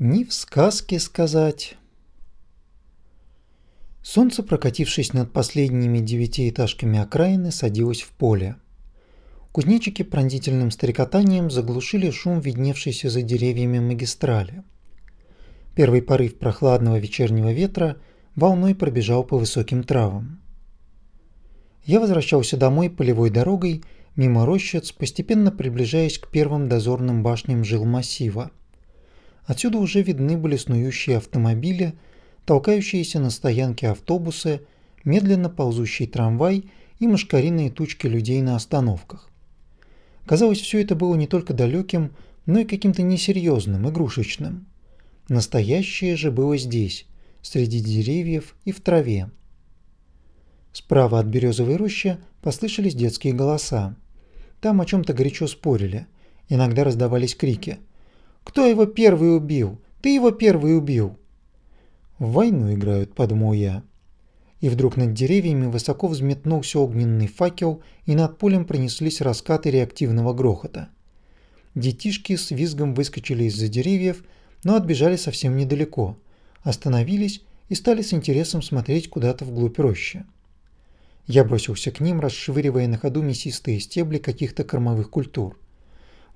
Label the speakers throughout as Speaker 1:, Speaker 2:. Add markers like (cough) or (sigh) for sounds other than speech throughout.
Speaker 1: Ни в сказке сказать. Солнце, прокатившись над последними девятиэтажками окраины, садилось в поле. Кузнечики пронзительным стрекотанием заглушили шум видневшейся за деревьями магистрали. Первый порыв прохладного вечернего ветра волной пробежал по высоким травам. Я возвращался домой полевой дорогой мимо рощиц, постепенно приближаясь к первым дозорным башням жилмассива. Отсюда уже видны были снующие автомобили, толкающиеся на стоянке автобусы, медленно ползущий трамвай и мошкариные тучки людей на остановках. Казалось, все это было не только далеким, но и каким-то несерьезным, игрушечным. Настоящее же было здесь, среди деревьев и в траве. Справа от березовой рощи послышались детские голоса. Там о чем-то горячо спорили. Иногда раздавались крики. «Кто его первый убил? Ты его первый убил!» «В войну играют», — подумал я. И вдруг над деревьями высоко взметнулся огненный факел, и над полем пронеслись раскаты реактивного грохота. Детишки с визгом выскочили из-за деревьев, но отбежали совсем недалеко, остановились и стали с интересом смотреть куда-то вглубь рощи. Я бросился к ним, расшвыривая на ходу мясистые стебли каких-то кормовых культур.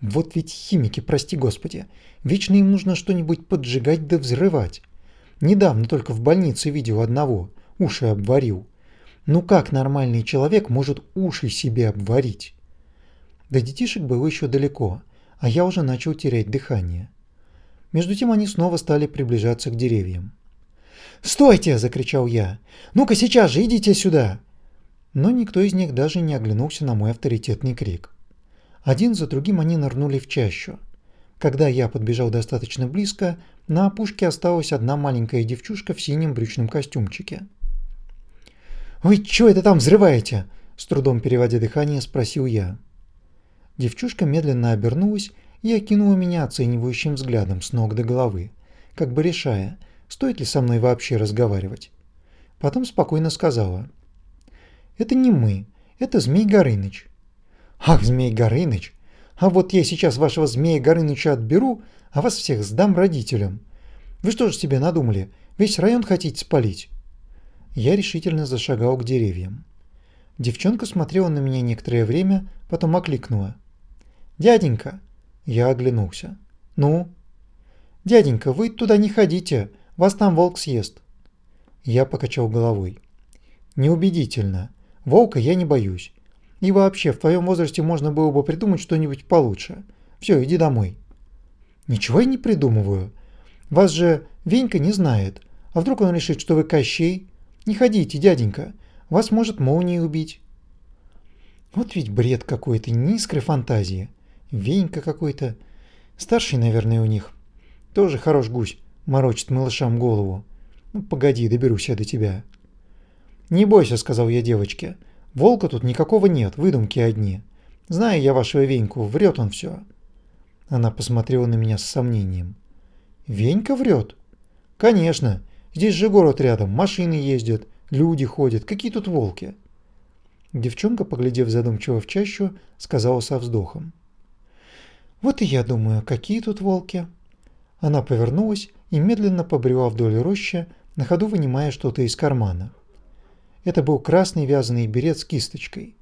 Speaker 1: Вот ведь химики, прости господи, вечно им нужно что-нибудь поджигать да взрывать. Недавно только в больнице видел одного, уши обварил. Ну как нормальный человек может уши себе обварить? До детишек было еще далеко, а я уже начал терять дыхание. Между тем они снова стали приближаться к деревьям. «Стойте!» – закричал я. «Ну-ка сейчас же идите сюда!» но никто из них даже не оглянулся на мой авторитетный крик. Один за другим они нырнули в чащу. Когда я подбежал достаточно близко, на опушке осталась одна маленькая девчушка в синем брючном костюмчике. «Вы что это там взрываете?» – с трудом переводя дыхание, спросил я. Девчушка медленно обернулась и окинула меня оценивающим взглядом с ног до головы, как бы решая, стоит ли со мной вообще разговаривать. Потом спокойно сказала – это не мы, это Змей Горыныч. Ах, Змей Горыныч, а вот я сейчас вашего Змея Горыныча отберу, а вас всех сдам родителям. Вы что же себе надумали, весь район хотите спалить? Я решительно зашагал к деревьям. Девчонка смотрела на меня некоторое время, потом окликнула. «Дяденька!» Я оглянулся. «Ну?» «Дяденька, вы туда не ходите, вас там волк съест». Я покачал головой. «Неубедительно. Волка я не боюсь. И вообще, в твоем возрасте можно было бы придумать что-нибудь получше. Все, иди домой. Ничего я не придумываю. Вас же Венька не знает. А вдруг он решит, что вы Кощей? Не ходите, дяденька. Вас может молнией убить. Вот ведь бред какой-то, низкой фантазии. Венька какой-то. Старший, наверное, у них. Тоже хорош гусь, морочит малышам голову. Ну, погоди, доберусь я до тебя. «Не бойся», — сказал я девочке. «Волка тут никакого нет, выдумки одни. Знаю я вашего Веньку, врет он все». Она посмотрела на меня с сомнением. «Венька врет?» «Конечно. Здесь же город рядом, машины ездят, люди ходят. Какие тут волки?» Девчонка, поглядев задумчиво в чащу, сказала со вздохом. «Вот и я думаю, какие тут волки?» Она повернулась и медленно побрела вдоль рощи, на ходу вынимая что-то из кармана. Это был красный вязаный берет с кисточкой.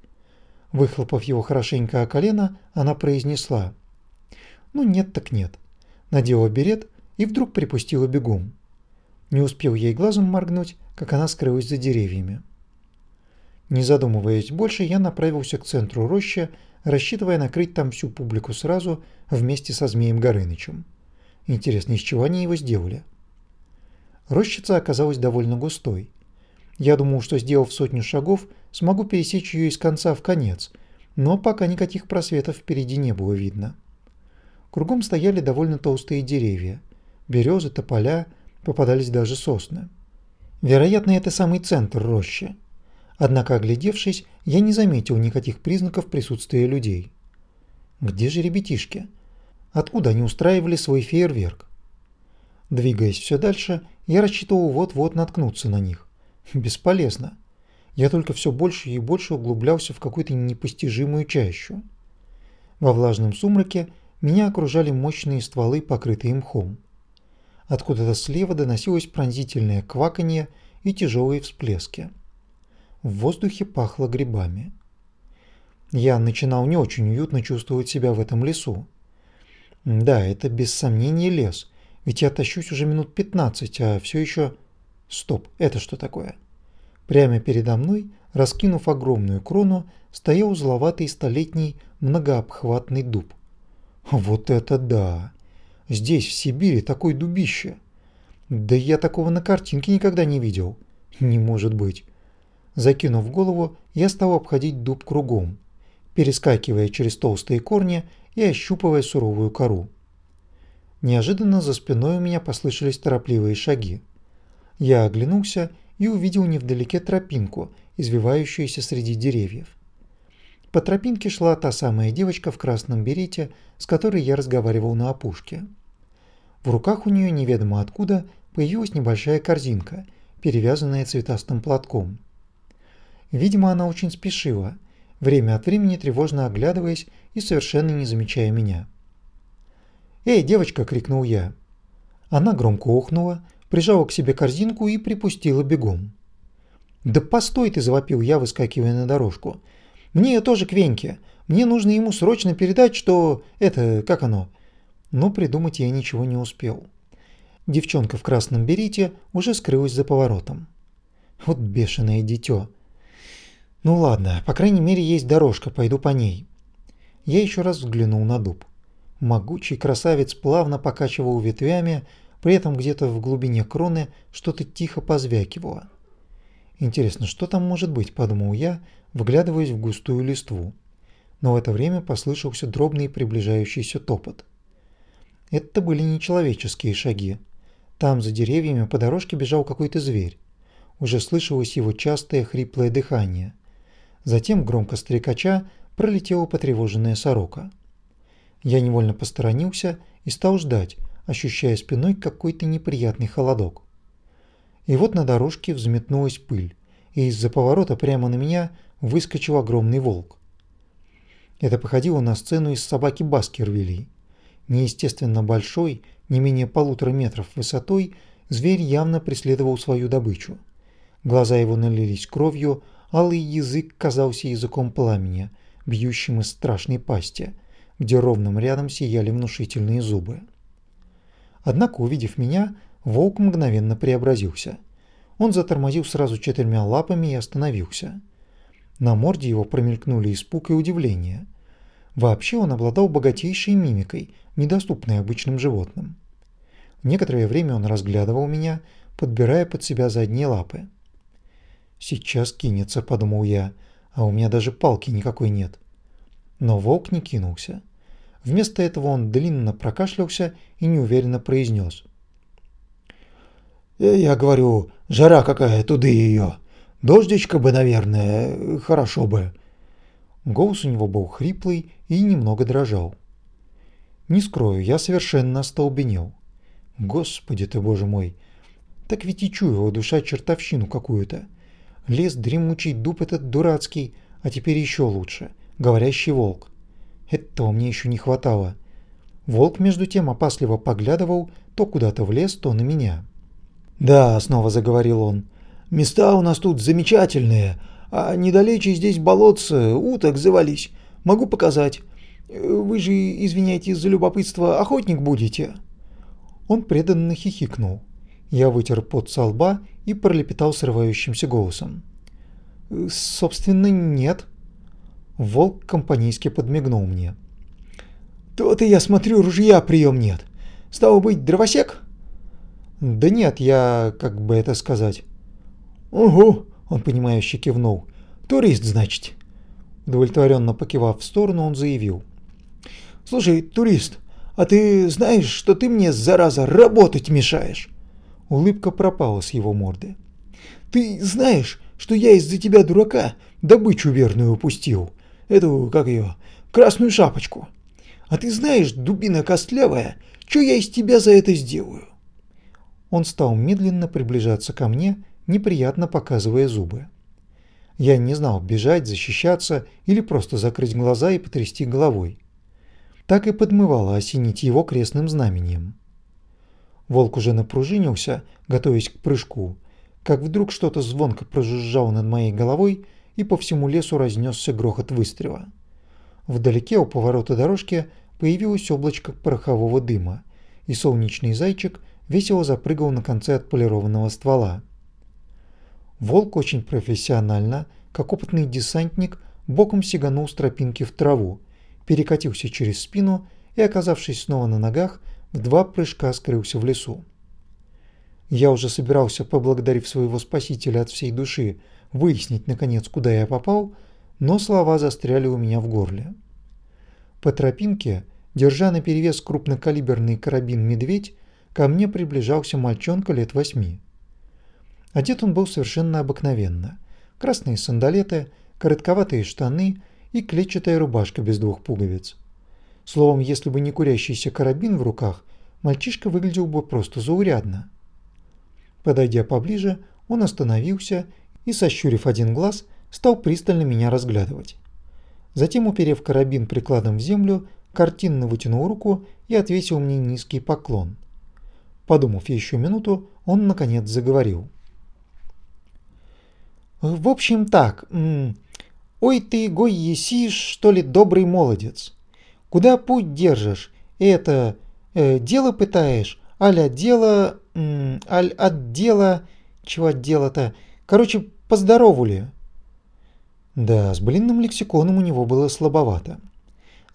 Speaker 1: Выхлопав его хорошенько о колено, она произнесла. «Ну нет так нет». Надела берет и вдруг припустила бегом. Не успел ей глазом моргнуть, как она скрылась за деревьями. Не задумываясь больше, я направился к центру рощи, рассчитывая накрыть там всю публику сразу вместе со Змеем Горынычем. Интересно, из чего они его сделали? Рощица оказалась довольно густой. Я думал, что сделав сотню шагов, смогу пересечь ее из конца в конец, но пока никаких просветов впереди не было видно. Кругом стояли довольно толстые деревья. Березы, тополя, попадались даже сосны. Вероятно, это самый центр рощи. Однако, оглядевшись, я не заметил никаких признаков присутствия людей. Где же ребятишки? Откуда они устраивали свой фейерверк? Двигаясь все дальше, я рассчитывал вот-вот наткнуться на них. (laughs) Бесполезно. Я только все больше и больше углублялся в какую-то непостижимую чащу. Во влажном сумраке меня окружали мощные стволы, покрытые мхом. Откуда-то слева доносилось пронзительное кваканье и тяжелые всплески. В воздухе пахло грибами. Я начинал не очень уютно чувствовать себя в этом лесу. Да, это без сомнения лес, ведь я тащусь уже минут 15, а все еще... Стоп, это что такое? Прямо передо мной, раскинув огромную крону, стоял узловатый столетний многообхватный дуб. Вот это да! Здесь, в Сибири, такой дубище. Да я такого на картинке никогда не видел. Не может быть. Закинув голову, я стал обходить дуб кругом, перескакивая через толстые корни и ощупывая суровую кору. Неожиданно за спиной у меня послышались торопливые шаги. Я оглянулся и увидел невдалеке тропинку, извивающуюся среди деревьев. По тропинке шла та самая девочка в красном берете, с которой я разговаривал на опушке. В руках у нее неведомо откуда появилась небольшая корзинка, перевязанная цветастым платком. Видимо, она очень спешила, время от времени тревожно оглядываясь и совершенно не замечая меня. «Эй, девочка!» – крикнул я. Она громко охнула, прижала к себе корзинку и припустила бегом. «Да постой ты!» – завопил я, выскакивая на дорожку. «Мне тоже к Веньке. Мне нужно ему срочно передать, что... Это... как оно?» Но придумать я ничего не успел. Девчонка в красном берите уже скрылась за поворотом. Вот бешеное дитё. Ну ладно, по крайней мере есть дорожка, пойду по ней. Я еще раз взглянул на дуб. Могучий красавец плавно покачивал ветвями, при этом где-то в глубине кроны что-то тихо позвякивало. Интересно, что там может быть, подумал я, вглядываясь в густую листву. Но в это время послышался дробный приближающийся топот. Это были нечеловеческие шаги. Там за деревьями по дорожке бежал какой-то зверь. Уже слышалось его частое хриплое дыхание. Затем громко стрекача пролетела потревоженная сорока. Я невольно посторонился и стал ждать, ощущая спиной какой-то неприятный холодок. И вот на дорожке взметнулась пыль, и из-за поворота прямо на меня выскочил огромный волк. Это походило на сцену из собаки Баскервилей. Неестественно большой, не менее полутора метров высотой, зверь явно преследовал свою добычу. Глаза его налились кровью, алый язык казался языком пламени, бьющим из страшной пасти, где ровным рядом сияли внушительные зубы. Однако, увидев меня, волк мгновенно преобразился. Он затормозил сразу четырьмя лапами и остановился. На морде его промелькнули испуг и удивление. Вообще он обладал богатейшей мимикой, недоступной обычным животным. Некоторое время он разглядывал меня, подбирая под себя задние лапы. «Сейчас кинется», — подумал я, — «а у меня даже палки никакой нет». Но волк не кинулся. Вместо этого он длинно прокашлялся и неуверенно произнес. «Э, «Я говорю, жара какая, туды ее. Дождичка бы, наверное, хорошо бы». Голос у него был хриплый и немного дрожал. Не скрою, я совершенно остолбенел. Господи ты, боже мой! Так ведь и чуяла душа чертовщину какую-то. Лес дремучий, дуб этот дурацкий, а теперь еще лучше. Говорящий волк. Этого мне еще не хватало. Волк между тем опасливо поглядывал то куда-то в лес, то на меня. «Да», — снова заговорил он, — «места у нас тут замечательные, а недалече здесь болотцы, уток завались. Могу показать. Вы же, извиняйте за любопытство, охотник будете?» Он преданно хихикнул. Я вытер пот со лба и пролепетал срывающимся голосом. «Собственно, нет». Волк компанейски подмигнул мне. «То-то я смотрю, ружья прием нет. Стало быть, дровосек?» «Да нет, я... как бы это сказать...» «Угу», — он понимающе кивнул. «Турист, значит». Удовлетворенно покивав в сторону, он заявил. «Слушай, турист, а ты знаешь, что ты мне, зараза, работать мешаешь?» Улыбка пропала с его морды. «Ты знаешь, что я из-за тебя, дурака, добычу верную упустил? Эту, как ее, красную шапочку. А ты знаешь, дубина костлявая, что я из тебя за это сделаю?» Он стал медленно приближаться ко мне, неприятно показывая зубы. Я не знал, бежать, защищаться или просто закрыть глаза и потрясти головой. Так и подмывало осенить его крестным знамением. Волк уже напружинился, готовясь к прыжку, как вдруг что-то звонко прожужжало над моей головой, и по всему лесу разнесся грохот выстрела. Вдалеке у поворота дорожки появилось облачко порохового дыма, и солнечный зайчик весело запрыгал на конце отполированного ствола. Волк очень профессионально, как опытный десантник, боком сиганул с тропинки в траву, перекатился через спину и, оказавшись снова на ногах, в два прыжка скрылся в лесу. Я уже собирался, поблагодарив своего спасителя от всей души, выяснить, наконец, куда я попал, но слова застряли у меня в горле. По тропинке, держа наперевес крупнокалиберный карабин «Медведь», ко мне приближался мальчонка лет восьми. Одет он был совершенно обыкновенно. Красные сандалеты, коротковатые штаны и клетчатая рубашка без двух пуговиц. Словом, если бы не курящийся карабин в руках, мальчишка выглядел бы просто заурядно. Подойдя поближе, он остановился и, сощурив один глаз, стал пристально меня разглядывать. Затем, уперев карабин прикладом в землю, картинно вытянул руку и отвесил мне низкий поклон. Подумав еще минуту, он наконец заговорил. «В общем так, ой ты, гой есишь, что ли, добрый молодец. Куда путь держишь? Это, э, дело пытаешь? Аля дело, аль от дела, чего от дела-то? Короче, поздоровали. Да, с блинным лексиконом у него было слабовато.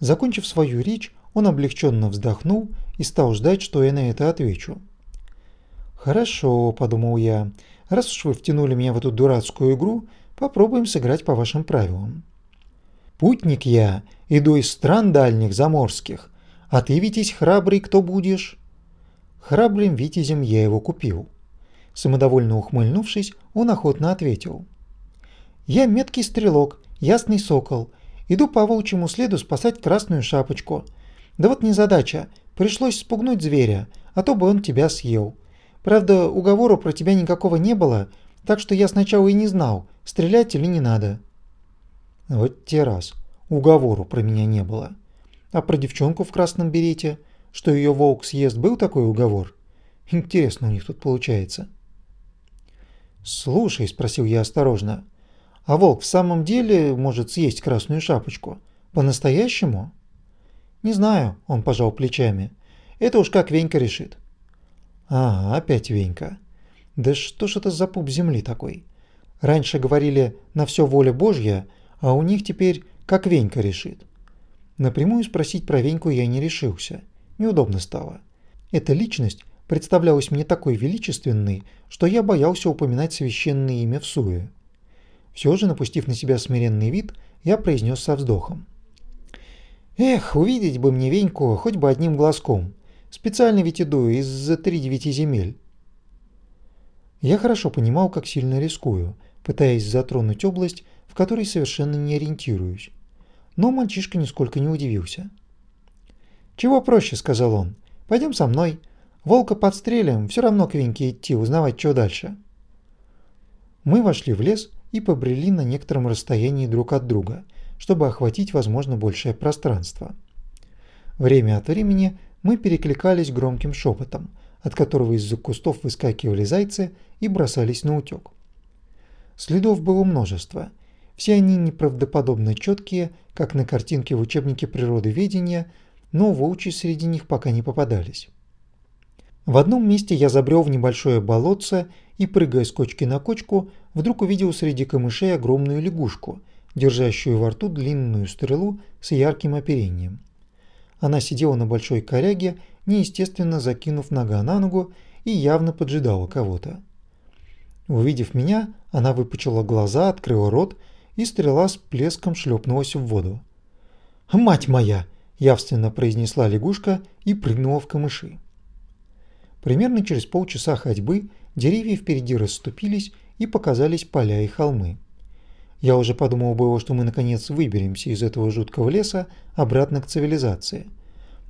Speaker 1: Закончив свою речь, он облегченно вздохнул и стал ждать, что я на это отвечу. «Хорошо», – подумал я, – «раз уж вы втянули меня в эту дурацкую игру, попробуем сыграть по вашим правилам». «Путник я, иду из стран дальних заморских, а ты, Витязь, храбрый кто будешь?» Храбрым Витязем я его купил. Самодовольно ухмыльнувшись, он охотно ответил. «Я меткий стрелок, ясный сокол. Иду по волчьему следу спасать красную шапочку. Да вот незадача, пришлось спугнуть зверя, а то бы он тебя съел. Правда, уговора про тебя никакого не было, так что я сначала и не знал, стрелять или не надо». Вот те раз. Уговору про меня не было. А про девчонку в красном берете, что ее волк съест, был такой уговор? Интересно у них тут получается. «Слушай», – спросил я осторожно, – «а волк в самом деле может съесть красную шапочку? По-настоящему?» «Не знаю», – он пожал плечами. «Это уж как Венька решит». «А, опять Венька. Да что ж это за пуп земли такой? Раньше говорили «на все воля Божья», а у них теперь «как Венька решит». Напрямую спросить про Веньку я не решился. Неудобно стало. Эта личность представлялась мне такой величественной, что я боялся упоминать священное имя в суе. Все же, напустив на себя смиренный вид, я произнес со вздохом. «Эх, увидеть бы мне Веньку хоть бы одним глазком. Специально ведь иду из-за три девяти земель». Я хорошо понимал, как сильно рискую, пытаясь затронуть область, в которой совершенно не ориентируюсь. Но мальчишка нисколько не удивился. «Чего проще», — сказал он. «Пойдем со мной. Волка подстрелим, все равно к Веньке идти, узнавать, что дальше. Мы вошли в лес и побрели на некотором расстоянии друг от друга, чтобы охватить, возможно, большее пространство. Время от времени мы перекликались громким шепотом, от которого из-за кустов выскакивали зайцы и бросались на утек. Следов было множество. Все они неправдоподобно четкие, как на картинке в учебнике природоведения, но волчьи среди них пока не попадались. В одном месте я забрел в небольшое болотце и, прыгая с кочки на кочку, вдруг увидел среди камышей огромную лягушку, держащую во рту длинную стрелу с ярким оперением. Она сидела на большой коряге, неестественно закинув нога на ногу и явно поджидала кого-то. Увидев меня, она выпучила глаза, открыла рот, и стрела с плеском шлепнулась в воду. «Мать моя!» – явственно произнесла лягушка и прыгнула в камыши. Примерно через полчаса ходьбы деревья впереди расступились и показались поля и холмы. Я уже подумал было, что мы наконец выберемся из этого жуткого леса обратно к цивилизации.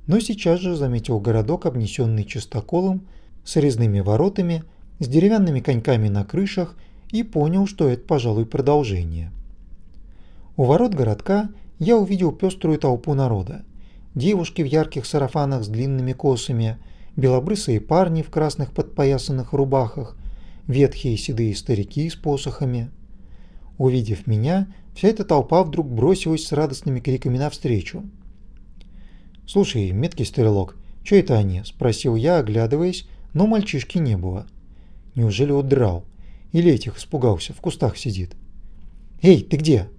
Speaker 1: Но сейчас же заметил городок, обнесенный чистоколом, с резными воротами, с деревянными коньками на крышах и понял, что это, пожалуй, продолжение. У ворот городка я увидел пеструю толпу народа. Девушки в ярких сарафанах с длинными косами – белобрысые парни в красных подпоясанных рубахах, ветхие седые старики с посохами. Увидев меня, вся эта толпа вдруг бросилась с радостными криками навстречу. «Слушай, меткий стрелок, что это они?» – спросил я, оглядываясь, но мальчишки не было. Неужели удрал? Или этих испугался, в кустах сидит? «Эй, ты где?»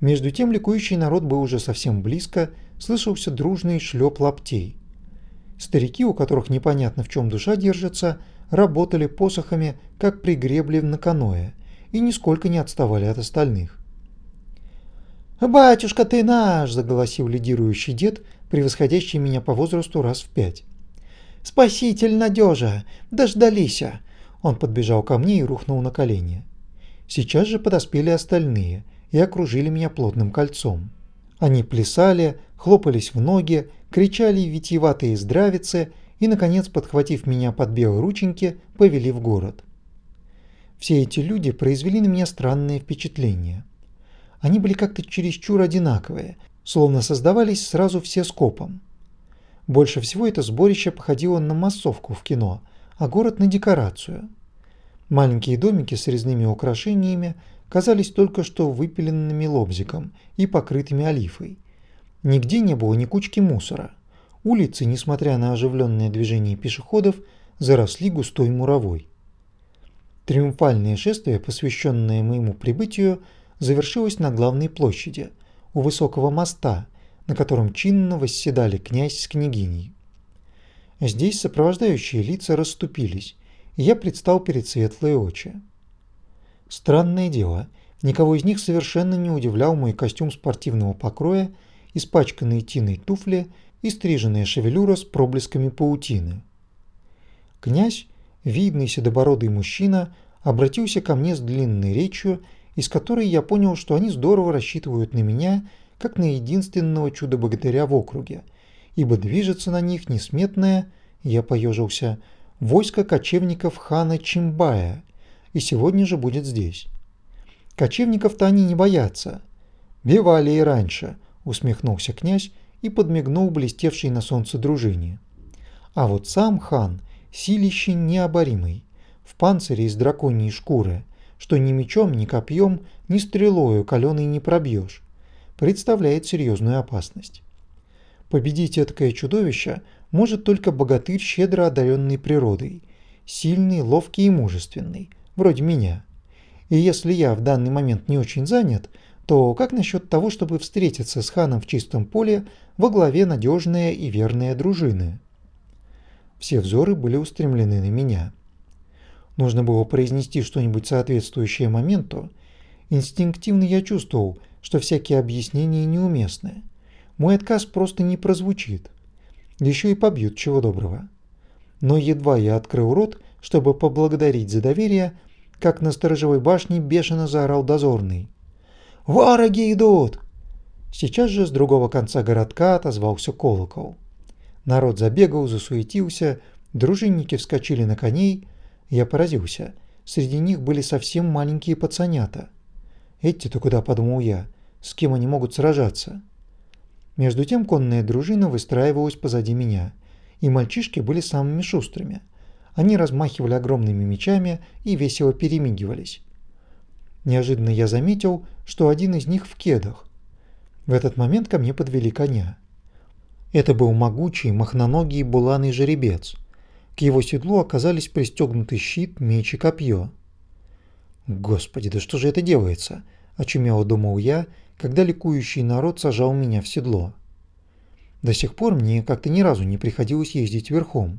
Speaker 1: Между тем ликующий народ был уже совсем близко, слышался дружный шлеп лаптей. Старики, у которых непонятно в чем душа держится, работали посохами, как при гребле на каное, и нисколько не отставали от остальных. «Батюшка ты наш!» – заголосил лидирующий дед, превосходящий меня по возрасту раз в пять. «Спаситель надежа! Дождались!» Он подбежал ко мне и рухнул на колени. Сейчас же подоспели остальные и окружили меня плотным кольцом. Они плясали, хлопались в ноги, кричали витиеватые здравицы и, наконец, подхватив меня под белые рученьки, повели в город. Все эти люди произвели на меня странное впечатление. Они были как-то чересчур одинаковые, словно создавались сразу все скопом. Больше всего это сборище походило на массовку в кино, а город на декорацию. Маленькие домики с резными украшениями казались только что выпиленными лобзиком и покрытыми олифой. Нигде не было ни кучки мусора. Улицы, несмотря на оживленное движение пешеходов, заросли густой муровой. Триумфальное шествие, посвященное моему прибытию, завершилось на главной площади, у высокого моста, на котором чинно восседали князь с княгиней. Здесь сопровождающие лица расступились, и я предстал перед светлые очи. Странное дело, никого из них совершенно не удивлял мой костюм спортивного покроя, испачканные тиной туфли и стриженная шевелюра с проблесками паутины. Князь, видный седобородый мужчина, обратился ко мне с длинной речью, из которой я понял, что они здорово рассчитывают на меня, как на единственного чудо-богатыря в округе, ибо движется на них несметное, я поежился, войско кочевников хана Чимбая, и сегодня же будет здесь. Кочевников-то они не боятся. Бивали и раньше, усмехнулся князь и подмигнул блестевшей на солнце дружине. А вот сам хан силище необоримый, в панцире из драконьей шкуры, что ни мечом, ни копьем, ни стрелою каленой не пробьешь, представляет серьезную опасность. Победить этакое чудовище может только богатырь, щедро одаренный природой, сильный, ловкий и мужественный, вроде меня. И если я в данный момент не очень занят, то как насчет того, чтобы встретиться с ханом в чистом поле во главе надежной и верной дружины? Все взоры были устремлены на меня. Нужно было произнести что-нибудь соответствующее моменту. Инстинктивно я чувствовал, что всякие объяснения неуместны. Мой отказ просто не прозвучит. Еще и побьют чего доброго. Но едва я открыл рот, чтобы поблагодарить за доверие, как на сторожевой башне бешено заорал дозорный. «Вороги идут!» Сейчас же с другого конца городка отозвался колокол. Народ забегал, засуетился, дружинники вскочили на коней. Я поразился. Среди них были совсем маленькие пацанята. Эти-то куда, подумал я, с кем они могут сражаться? Между тем конная дружина выстраивалась позади меня, и мальчишки были самыми шустрыми – они размахивали огромными мечами и весело перемигивались. Неожиданно я заметил, что один из них в кедах. В этот момент ко мне подвели коня. Это был могучий, махноногий буланый жеребец. К его седлу оказались пристегнуты щит, меч и копье. «Господи, да что же это делается?» – очумело думал я, когда ликующий народ сажал меня в седло. До сих пор мне как-то ни разу не приходилось ездить верхом.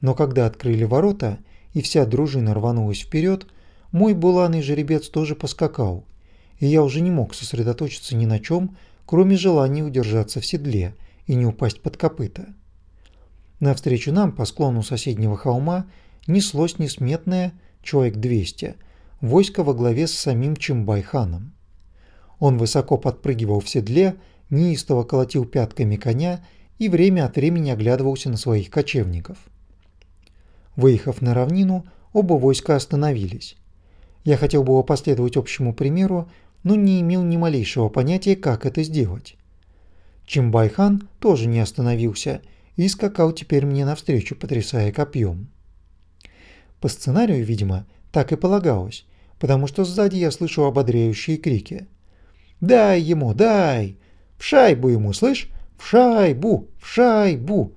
Speaker 1: Но когда открыли ворота и вся дружина рванулась вперед, мой буланый жеребец тоже поскакал, и я уже не мог сосредоточиться ни на чем, кроме желания удержаться в седле и не упасть под копыта. Навстречу нам по склону соседнего холма неслось несметное, человек 200, войско во главе с самим Чимбайханом. Он высоко подпрыгивал в седле, неистово колотил пятками коня и время от времени оглядывался на своих кочевников. Выехав на равнину, оба войска остановились. Я хотел было последовать общему примеру, но не имел ни малейшего понятия, как это сделать. Чимбайхан тоже не остановился, и скакал теперь мне навстречу, потрясая копьем. По сценарию, видимо, так и полагалось, потому что сзади я слышу ободряющие крики. «Дай ему, дай! В шайбу ему, слышь? В шайбу! В шайбу!»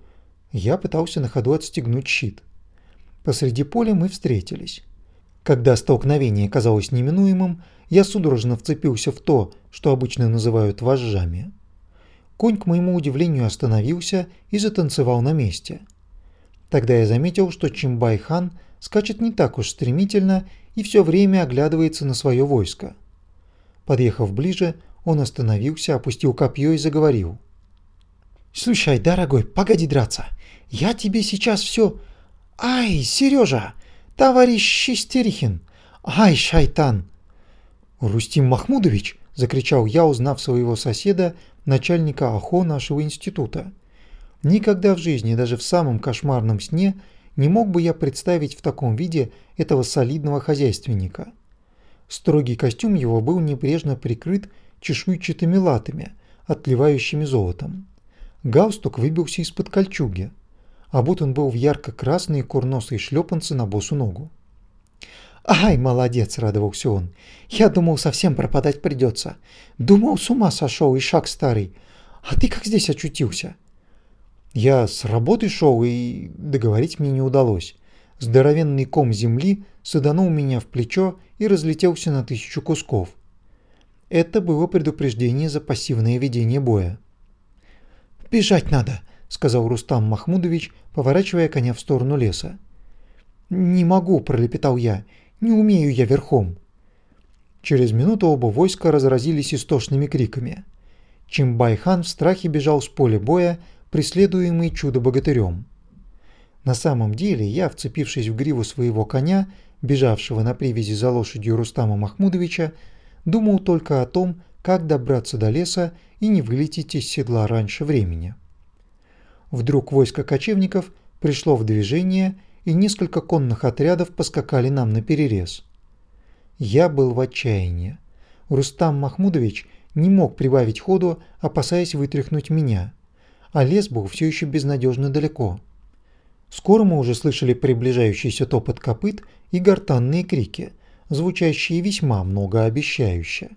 Speaker 1: Я пытался на ходу отстегнуть щит. Посреди поля мы встретились. Когда столкновение казалось неминуемым, я судорожно вцепился в то, что обычно называют вожжами. Конь, к моему удивлению, остановился и затанцевал на месте. Тогда я заметил, что Чимбай-хан скачет не так уж стремительно и все время оглядывается на свое войско. Подъехав ближе, он остановился, опустил копье и заговорил. «Слушай, дорогой, погоди драться. Я тебе сейчас все... Ай, Сережа! Товарищ Шестерихин! Ай, шайтан!» «Рустим Махмудович!» – закричал я, узнав своего соседа, начальника АХО нашего института. Никогда в жизни, даже в самом кошмарном сне, не мог бы я представить в таком виде этого солидного хозяйственника. Строгий костюм его был небрежно прикрыт чешуйчатыми латами, отливающими золотом. Галстук выбился из-под кольчуги, а будто он был в ярко-красные курносые шлепанцы на босу ногу. «Ай, молодец!» – радовался он. «Я думал, совсем пропадать придется. Думал, с ума сошел и шаг старый. А ты как здесь очутился?» Я с работы шел, и договорить мне не удалось. Здоровенный ком земли саданул меня в плечо и разлетелся на тысячу кусков. Это было предупреждение за пассивное ведение боя. «Бежать надо!» – сказал Рустам Махмудович, поворачивая коня в сторону леса. «Не могу», – пролепетал я. Не умею я верхом. Через минуту оба войска разразились истошными криками. Чимбай-хан в страхе бежал с поля боя, преследуемый чудо-богатырем. На самом деле я, вцепившись в гриву своего коня, бежавшего на привязи за лошадью Рустама Махмудовича, думал только о том, как добраться до леса и не вылететь из седла раньше времени. Вдруг войско кочевников пришло в движение и несколько конных отрядов поскакали нам на перерез. Я был в отчаянии. Рустам Махмудович не мог прибавить ходу, опасаясь вытряхнуть меня, а лес был все еще безнадежно далеко. Скоро мы уже слышали приближающийся топот копыт и гортанные крики, звучащие весьма многообещающе.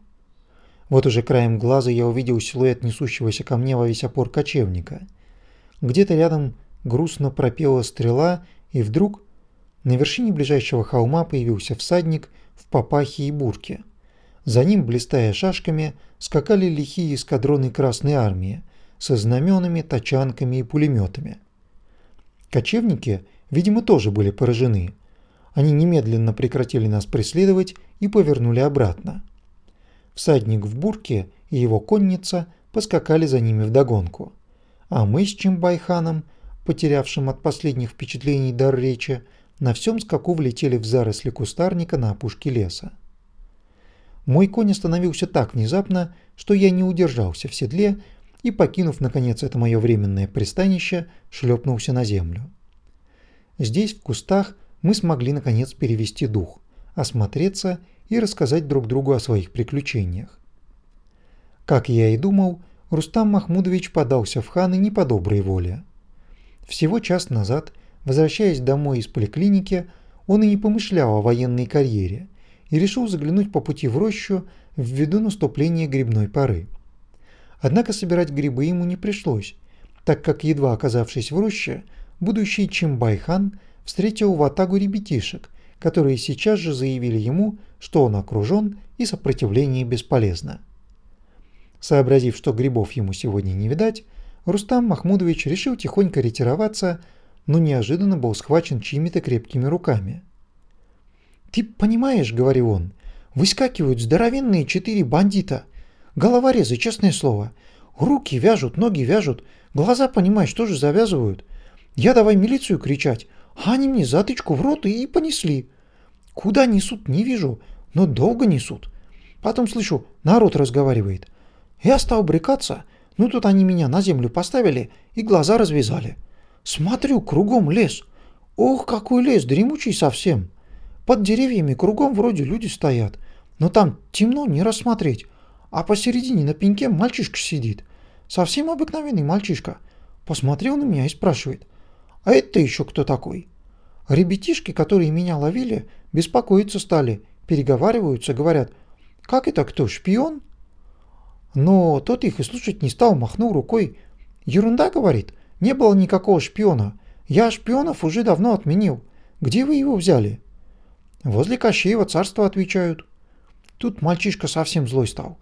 Speaker 1: Вот уже краем глаза я увидел силуэт несущегося ко мне во весь опор кочевника. Где-то рядом грустно пропела стрела и вдруг на вершине ближайшего холма появился всадник в папахе и бурке. За ним, блистая шашками, скакали лихие эскадроны Красной Армии со знаменами, тачанками и пулеметами. Кочевники, видимо, тоже были поражены. Они немедленно прекратили нас преследовать и повернули обратно. Всадник в бурке и его конница поскакали за ними вдогонку, а мы с Чимбайханом – потерявшим от последних впечатлений дар речи, на всем скаку влетели в заросли кустарника на опушке леса. Мой конь остановился так внезапно, что я не удержался в седле и, покинув наконец это мое временное пристанище, шлепнулся на землю. Здесь, в кустах, мы смогли наконец перевести дух, осмотреться и рассказать друг другу о своих приключениях. Как я и думал, Рустам Махмудович подался в ханы не по доброй воле. Всего час назад, возвращаясь домой из поликлиники, он и не помышлял о военной карьере и решил заглянуть по пути в рощу ввиду наступления грибной поры. Однако собирать грибы ему не пришлось, так как, едва оказавшись в роще, будущий Чимбайхан встретил в атагу ребятишек, которые сейчас же заявили ему, что он окружен и сопротивление бесполезно. Сообразив, что грибов ему сегодня не видать, Рустам Махмудович решил тихонько ретироваться, но неожиданно был схвачен чьими-то крепкими руками. «Ты понимаешь, — говорил он, — выскакивают здоровенные четыре бандита. Головорезы, честное слово. Руки вяжут, ноги вяжут, глаза, понимаешь, тоже завязывают. Я давай милицию кричать, а они мне затычку в рот и понесли. Куда несут, не вижу, но долго несут. Потом слышу, народ разговаривает. Я стал брекаться — ну тут они меня на землю поставили и глаза развязали. Смотрю, кругом лес. Ох, какой лес, дремучий совсем. Под деревьями кругом вроде люди стоят, но там темно не рассмотреть. А посередине на пеньке мальчишка сидит. Совсем обыкновенный мальчишка. посмотрел на меня и спрашивает, «А это еще кто такой?» Ребятишки, которые меня ловили, беспокоиться стали, переговариваются, говорят, «Как это кто, шпион?» Но тот их и слушать не стал, махнул рукой. «Ерунда, — говорит, — не было никакого шпиона. Я шпионов уже давно отменил. Где вы его взяли?» «Возле Кощеева царства отвечают». Тут мальчишка совсем злой стал.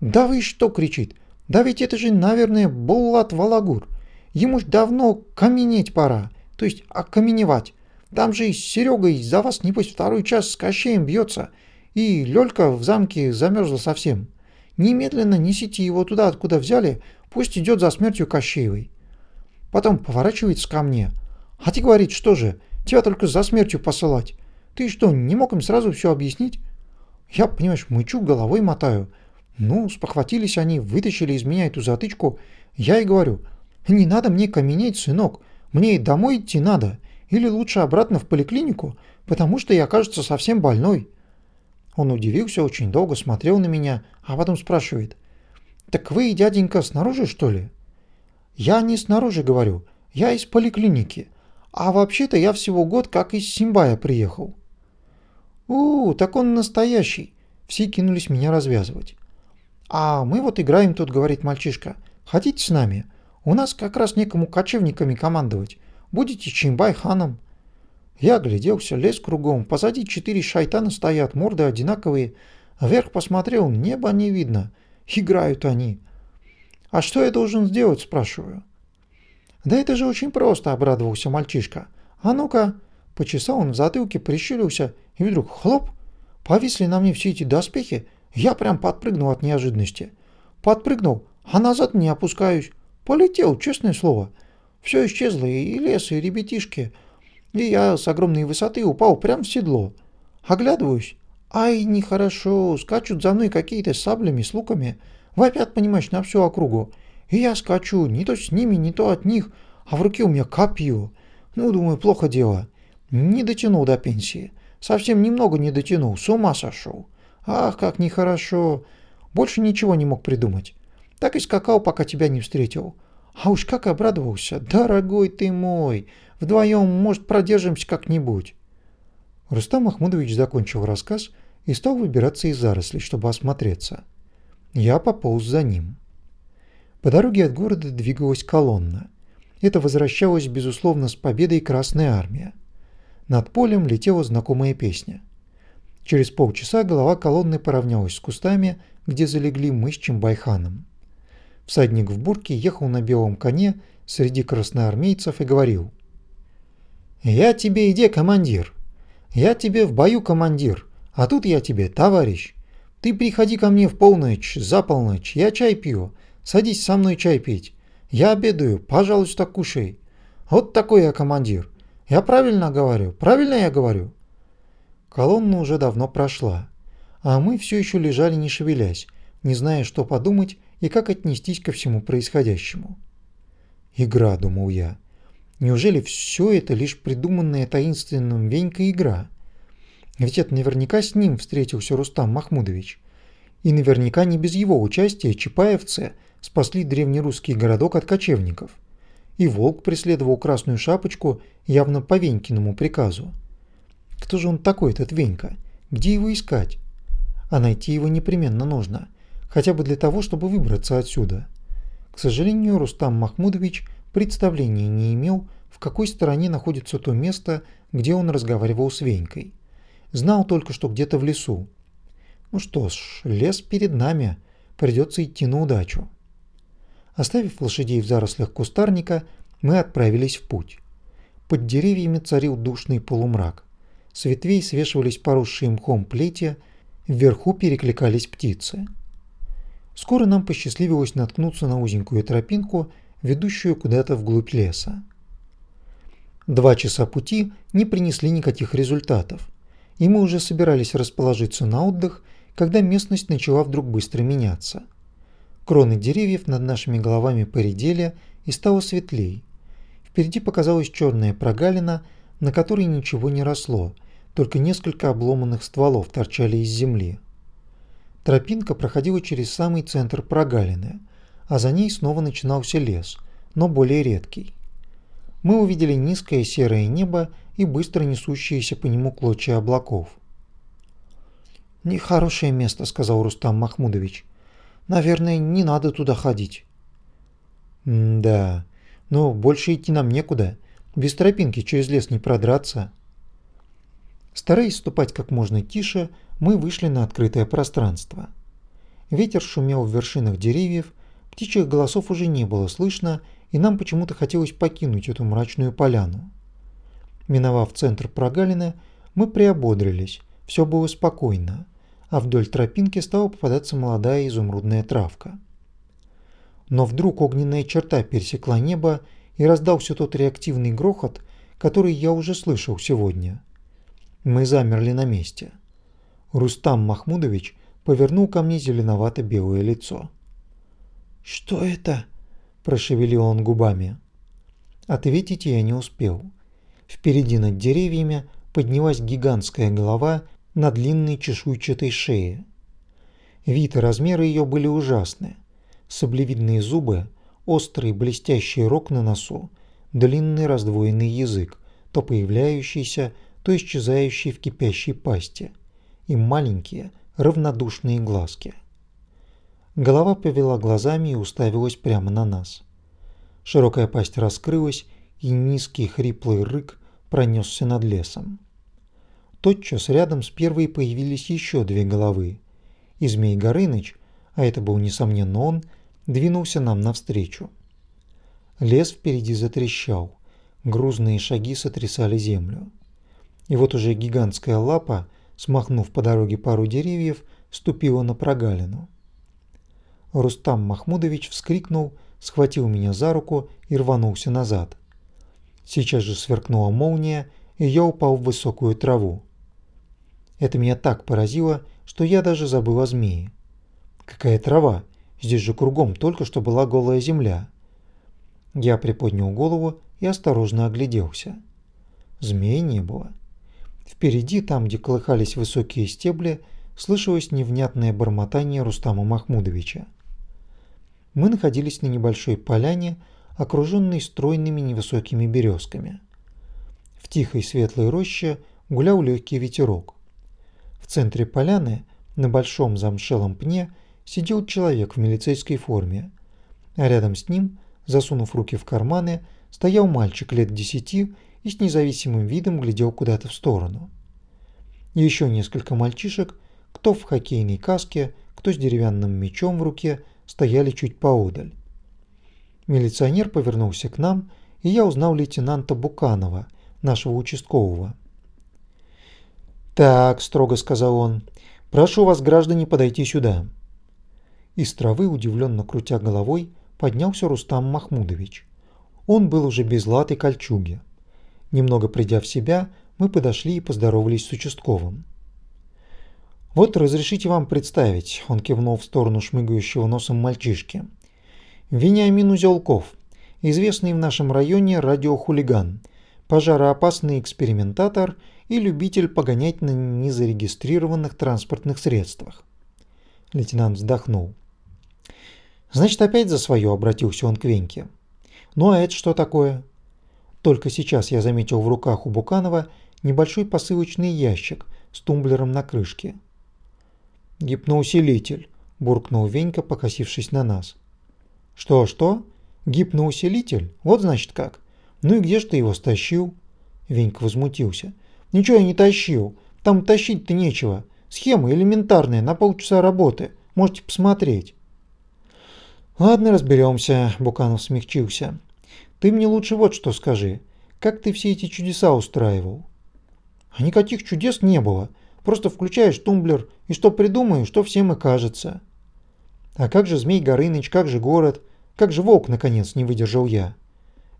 Speaker 1: «Да вы что?» — кричит. «Да ведь это же, наверное, Булат Валагур. Ему ж давно каменеть пора, то есть окаменевать. Там же и с Серегой за вас, небось, второй час с Кощеем бьется, и Лёлька в замке замерзла совсем. Немедленно несите его туда, откуда взяли, пусть идет за смертью Кощеевой». Потом поворачивается ко мне. «А ты, говорит, что же, тебя только за смертью посылать? Ты что, не мог им сразу все объяснить?» Я, понимаешь, мычу, головой мотаю. Ну, спохватились они, вытащили из меня эту затычку. Я и говорю, не надо мне каменеть, сынок, мне и домой идти надо. Или лучше обратно в поликлинику, потому что я, кажется, совсем больной. Он удивился, очень долго смотрел на меня, а потом спрашивает. «Так вы, дяденька, снаружи, что ли?» «Я не снаружи, говорю, я из поликлиники. А вообще-то я всего год как из Симбая приехал». «У, так он настоящий!» Все кинулись меня развязывать. «А мы вот играем тут», — говорит мальчишка. «Хотите с нами? У нас как раз некому кочевниками командовать. Будете Чимбай ханом». Я огляделся, лес кругом. Позади четыре шайтана стоят, морды одинаковые. Вверх посмотрел, неба не видно. Играют они. «А что я должен сделать?» – спрашиваю. «Да это же очень просто», – обрадовался мальчишка. «А ну-ка!» Почесал он в затылке, прищурился и вдруг хлоп, повисли на мне все эти доспехи, я прям подпрыгнул от неожиданности. Подпрыгнул, а назад не опускаюсь. Полетел, честное слово. Все исчезло, и лес, и ребятишки. И я с огромной высоты упал прям в седло. Оглядываюсь. Ай, нехорошо, скачут за мной какие-то саблями с луками. Вопят, понимаешь, на всю округу. И я скачу, не то с ними, не то от них, а в руке у меня копье. Ну, думаю, плохо дело. Не дотянул до пенсии. Совсем немного не дотянул, с ума сошел. Ах, как нехорошо. Больше ничего не мог придумать. Так и скакал, пока тебя не встретил. А уж как обрадовался. Дорогой ты мой, вдвоем, может, продержимся как-нибудь. Рустам Махмудович закончил рассказ и стал выбираться из зарослей, чтобы осмотреться. Я пополз за ним. По дороге от города двигалась колонна. Это возвращалась, безусловно, с победой Красная Армия. Над полем летела знакомая песня. Через полчаса голова колонны поравнялась с кустами, где залегли мы с Чимбайханом. Всадник в бурке ехал на белом коне среди красноармейцев и говорил. «Я тебе иди, командир! Я тебе в бою командир, а тут я тебе товарищ. Ты приходи ко мне в полночь, за полночь, я чай пью, садись со мной чай пить. Я обедаю, пожалуйста, кушай. Вот такой я командир. Я правильно говорю? Правильно я говорю?» Колонна уже давно прошла, а мы все еще лежали не шевелясь, не зная, что подумать и как отнестись ко всему происходящему. «Игра», — думал я. «Неужели все это лишь придуманная таинственным Венькой игра? Ведь это наверняка с ним встретился Рустам Махмудович. И наверняка не без его участия чапаевцы спасли древнерусский городок от кочевников и волк преследовал красную шапочку явно по Венькиному приказу. Кто же он такой, этот Венька? Где его искать? А найти его непременно нужно, хотя бы для того, чтобы выбраться отсюда. К сожалению, Рустам Махмудович представления не имел, в какой стороне находится то место, где он разговаривал с Венькой. Знал только, что где-то в лесу. Ну что ж, лес перед нами, придется идти на удачу. Оставив лошадей в зарослях кустарника, мы отправились в путь. Под деревьями царил душный полумрак. С ветвей свешивались поросшие мхом плетья, вверху перекликались птицы. Скоро нам посчастливилось наткнуться на узенькую тропинку, ведущую куда-то вглубь леса. Два часа пути не принесли никаких результатов, и мы уже собирались расположиться на отдых, когда местность начала вдруг быстро меняться – Кроны деревьев над нашими головами поредели и стало светлей. Впереди показалась черная прогалина, на которой ничего не росло, только несколько обломанных стволов торчали из земли. Тропинка проходила через самый центр прогалины, а за ней снова начинался лес, но более редкий. Мы увидели низкое серое небо и быстро несущиеся по нему клочья облаков. «Нехорошее место», — сказал Рустам Махмудович. «Наверное, не надо туда ходить». «Да, но больше идти нам некуда. Без тропинки через лес не продраться». Стараясь ступать как можно тише, мы вышли на открытое пространство. Ветер шумел в вершинах деревьев, птичьих голосов уже не было слышно, и нам почему-то хотелось покинуть эту мрачную поляну. Миновав центр прогалины, мы приободрились, все было спокойно, а вдоль тропинки стала попадаться молодая изумрудная травка. Но вдруг огненная черта пересекла небо и раздался тот реактивный грохот, который я уже слышал сегодня. Мы замерли на месте. Рустам Махмудович повернул ко мне зеленовато-белое лицо. «Что это?» – прошевелил он губами. Ответить я не успел. Впереди над деревьями поднялась гигантская голова на длинной чешуйчатой шее. Вид и размеры ее были ужасны. Саблевидные зубы, острый блестящий рог на носу, длинный раздвоенный язык, то появляющийся, то исчезающий в кипящей пасти, и маленькие равнодушные глазки. Голова повела глазами и уставилась прямо на нас. Широкая пасть раскрылась, и низкий хриплый рык пронесся над лесом. Тотчас рядом с первой появились еще две головы, и Змей Горыныч, а это был несомненно он, двинулся нам навстречу. Лес впереди затрещал, грузные шаги сотрясали землю. И вот уже гигантская лапа, смахнув по дороге пару деревьев, ступила на прогалину. Рустам Махмудович вскрикнул, схватил меня за руку и рванулся назад. Сейчас же сверкнула молния, и я упал в высокую траву. Это меня так поразило, что я даже забыл о змее. Какая трава? Здесь же кругом только что была голая земля. Я приподнял голову и осторожно огляделся. Змеи не было. Впереди, там, где колыхались высокие стебли, слышалось невнятное бормотание Рустама Махмудовича. Мы находились на небольшой поляне, окруженной стройными невысокими березками. В тихой светлой роще гулял легкий ветерок. В центре поляны, на большом замшелом пне, сидел человек в милицейской форме, а рядом с ним, засунув руки в карманы, стоял мальчик лет десяти и с независимым видом глядел куда-то в сторону. Еще несколько мальчишек, кто в хоккейной каске, кто с деревянным мечом в руке, стояли чуть поодаль. Милиционер повернулся к нам, и я узнал лейтенанта Буканова, нашего участкового. «Так», – строго сказал он, – «прошу вас, граждане, подойти сюда». Из травы, удивленно крутя головой, поднялся Рустам Махмудович. Он был уже без лат и кольчуги. Немного придя в себя, мы подошли и поздоровались с участковым. «Вот разрешите вам представить», – он кивнул в сторону шмыгающего носом мальчишки. «Вениамин Узелков, известный в нашем районе радиохулиган, пожароопасный экспериментатор и любитель погонять на незарегистрированных транспортных средствах». Лейтенант вздохнул. «Значит, опять за свое?» – обратился он к Веньке. «Ну а это что такое?» Только сейчас я заметил в руках у Буканова небольшой посылочный ящик с тумблером на крышке. «Гипноусилитель», – буркнул Венька, покосившись на нас. «Что-что? Гипноусилитель? Вот значит как. Ну и где ж ты его стащил?» Венька возмутился. «Ничего я не тащил. Там тащить-то нечего. Схема элементарная, на полчаса работы. Можете посмотреть». «Ладно, разберемся», – Буканов смягчился. «Ты мне лучше вот что скажи. Как ты все эти чудеса устраивал?» «А никаких чудес не было. Просто включаешь тумблер, и что придумаю, что всем и кажется. А как же Змей Горыныч, как же город, как же волк, наконец, не выдержал я.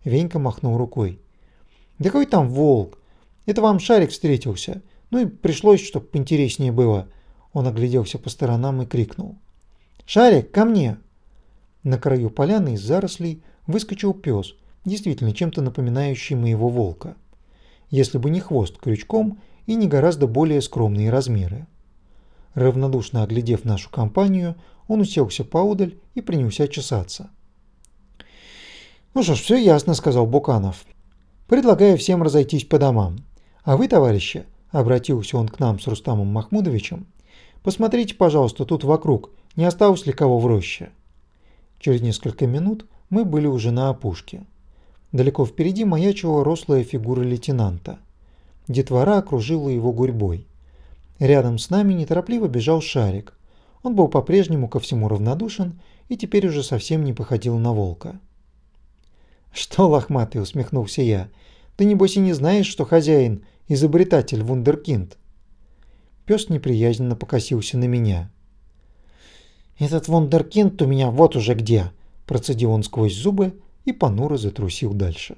Speaker 1: Венька махнул рукой. Да какой там волк? Это вам шарик встретился. Ну и пришлось, чтобы поинтереснее было. Он огляделся по сторонам и крикнул. «Шарик, ко мне!» На краю поляны из зарослей выскочил пес, действительно чем-то напоминающий моего волка. Если бы не хвост крючком и не гораздо более скромные размеры. Равнодушно оглядев нашу компанию, он уселся поодаль и принялся чесаться. «Ну что ж, все ясно», — сказал Буканов. «Предлагаю всем разойтись по домам. А вы, товарищи, — обратился он к нам с Рустамом Махмудовичем, — посмотрите, пожалуйста, тут вокруг, не осталось ли кого в роще». Через несколько минут мы были уже на опушке. Далеко впереди маячила рослая фигура лейтенанта. Детвора окружила его гурьбой. Рядом с нами неторопливо бежал шарик. Он был по-прежнему ко всему равнодушен и теперь уже совсем не походил на волка. «Что, лохматый?» – усмехнулся я. «Ты небось и не знаешь, что хозяин – изобретатель вундеркинд?» Пес неприязненно покосился на меня. «Этот вундеркинд у меня вот уже где!» – процедил он сквозь зубы и понуро затрусил дальше.